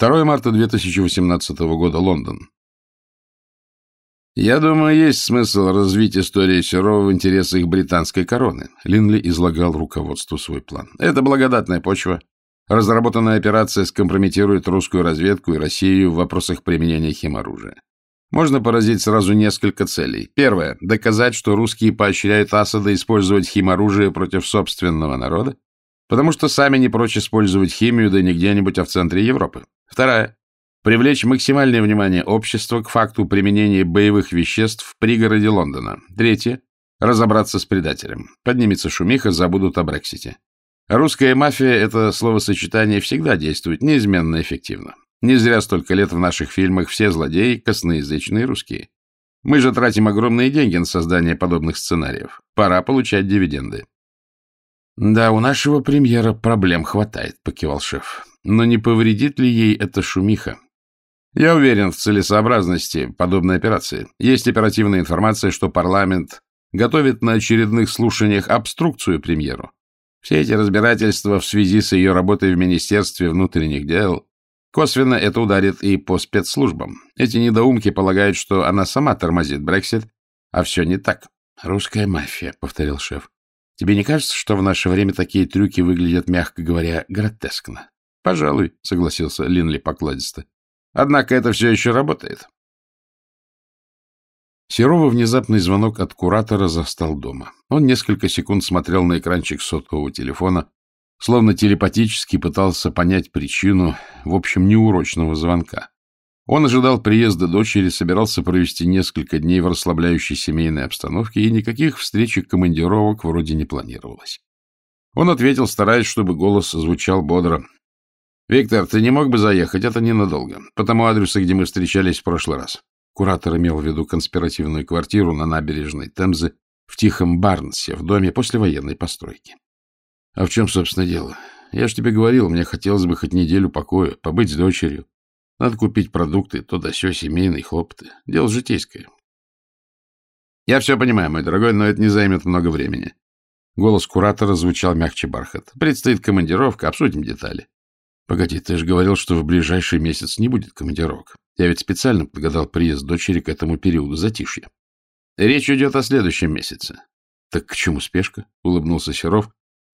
2 марта 2018 года, Лондон. «Я думаю, есть смысл развить историю Серова в интересах британской короны», Линли излагал руководству свой план. «Это благодатная почва. Разработанная операция скомпрометирует русскую разведку и Россию в вопросах применения химоружия. Можно поразить сразу несколько целей. Первое – доказать, что русские поощряют Асада использовать химоружие против собственного народа, потому что сами не прочь использовать химию, да не где-нибудь, а в центре Европы. Второе – привлечь максимальное внимание общества к факту применения боевых веществ в пригороде Лондона. Третье – разобраться с предателем. Поднимется шумиха, забудут о Брексите. Русская мафия – это словосочетание всегда действует неизменно эффективно. Не зря столько лет в наших фильмах все злодеи – косноязычные русские. Мы же тратим огромные деньги на создание подобных сценариев. Пора получать дивиденды. «Да, у нашего премьера проблем хватает», — покивал шеф. «Но не повредит ли ей эта шумиха?» «Я уверен в целесообразности подобной операции. Есть оперативная информация, что парламент готовит на очередных слушаниях обструкцию премьеру. Все эти разбирательства в связи с ее работой в Министерстве внутренних дел Косвенно это ударит и по спецслужбам. Эти недоумки полагают, что она сама тормозит Брексит, а все не так. «Русская мафия», — повторил шеф. «Тебе не кажется, что в наше время такие трюки выглядят, мягко говоря, гротескно?» «Пожалуй», — согласился Линли покладисто. «Однако это все еще работает». Серова внезапный звонок от куратора застал дома. Он несколько секунд смотрел на экранчик сотового телефона, словно телепатически пытался понять причину, в общем, неурочного звонка. Он ожидал приезда дочери, собирался провести несколько дней в расслабляющей семейной обстановке, и никаких встреч и командировок вроде не планировалось. Он ответил, стараясь, чтобы голос звучал бодро. «Виктор, ты не мог бы заехать? Это ненадолго. По тому адресу, где мы встречались в прошлый раз». Куратор имел в виду конспиративную квартиру на набережной Темзы в Тихом Барнсе, в доме послевоенной постройки. А в чем, собственно, дело? Я же тебе говорил, мне хотелось бы хоть неделю покоя, побыть с дочерью. Надо купить продукты, то да сё, семейные хлопоты. Дело житейское. Я все понимаю, мой дорогой, но это не займет много времени. Голос куратора звучал мягче бархат. Предстоит командировка, обсудим детали. Погоди, ты же говорил, что в ближайший месяц не будет командировок. Я ведь специально подгадал приезд дочери к этому периоду затишья. Речь идет о следующем месяце. Так к чему спешка? Улыбнулся Серов,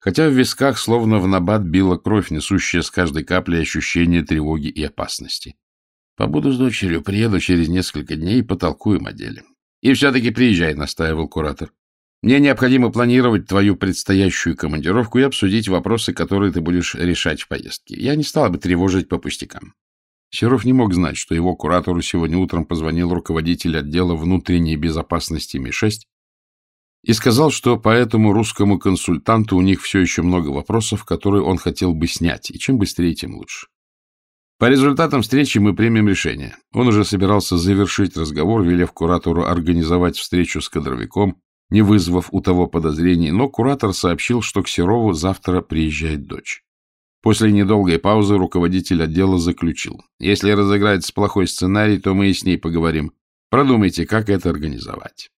хотя в висках словно в набат била кровь, несущая с каждой каплей ощущение тревоги и опасности. Побуду с дочерью, приеду через несколько дней и потолкуем о деле. И все-таки приезжай, настаивал куратор. Мне необходимо планировать твою предстоящую командировку и обсудить вопросы, которые ты будешь решать в поездке. Я не стал бы тревожить по пустякам. Серов не мог знать, что его куратору сегодня утром позвонил руководитель отдела внутренней безопасности Ми-6 и сказал, что по этому русскому консультанту у них все еще много вопросов, которые он хотел бы снять, и чем быстрее, тем лучше. По результатам встречи мы примем решение. Он уже собирался завершить разговор, велев куратору организовать встречу с кадровиком, не вызвав у того подозрений, но куратор сообщил, что к Серову завтра приезжает дочь. После недолгой паузы руководитель отдела заключил. Если разыграется плохой сценарий, то мы и с ней поговорим. Продумайте, как это организовать.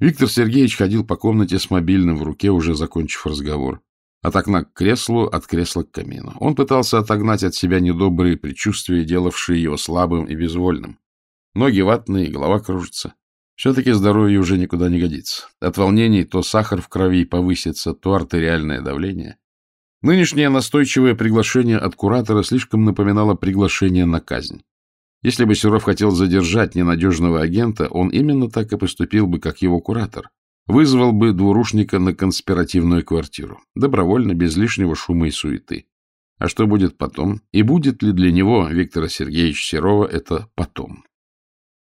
Виктор Сергеевич ходил по комнате с мобильным в руке, уже закончив разговор. От окна к креслу, от кресла к камину. Он пытался отогнать от себя недобрые предчувствия, делавшие его слабым и безвольным. Ноги ватные, голова кружится. Все-таки здоровье уже никуда не годится. От волнений то сахар в крови повысится, то артериальное давление. Нынешнее настойчивое приглашение от куратора слишком напоминало приглашение на казнь. Если бы Серов хотел задержать ненадежного агента, он именно так и поступил бы, как его куратор. Вызвал бы двурушника на конспиративную квартиру. Добровольно, без лишнего шума и суеты. А что будет потом? И будет ли для него, Виктора Сергеевича Серова, это потом?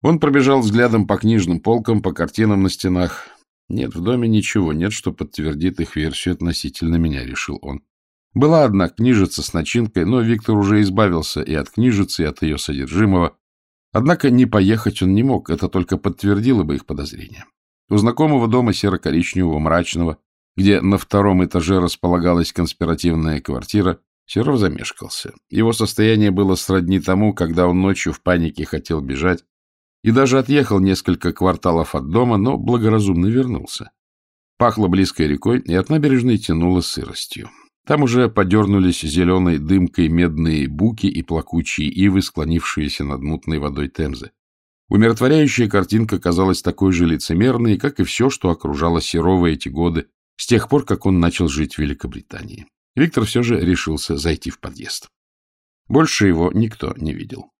Он пробежал взглядом по книжным полкам, по картинам на стенах. Нет, в доме ничего нет, что подтвердит их версию относительно меня, решил он. Была одна книжица с начинкой, но Виктор уже избавился и от книжицы, и от ее содержимого. Однако не поехать он не мог, это только подтвердило бы их подозрения. У знакомого дома серо-коричневого, мрачного, где на втором этаже располагалась конспиративная квартира, Серов замешкался. Его состояние было сродни тому, когда он ночью в панике хотел бежать, и даже отъехал несколько кварталов от дома, но благоразумно вернулся. Пахло близкой рекой, и от набережной тянуло сыростью. Там уже подернулись зеленой дымкой медные буки и плакучие ивы, склонившиеся над мутной водой Темзы. Умиротворяющая картинка казалась такой же лицемерной, как и все, что окружало Серова эти годы, с тех пор, как он начал жить в Великобритании. Виктор все же решился зайти в подъезд. Больше его никто не видел.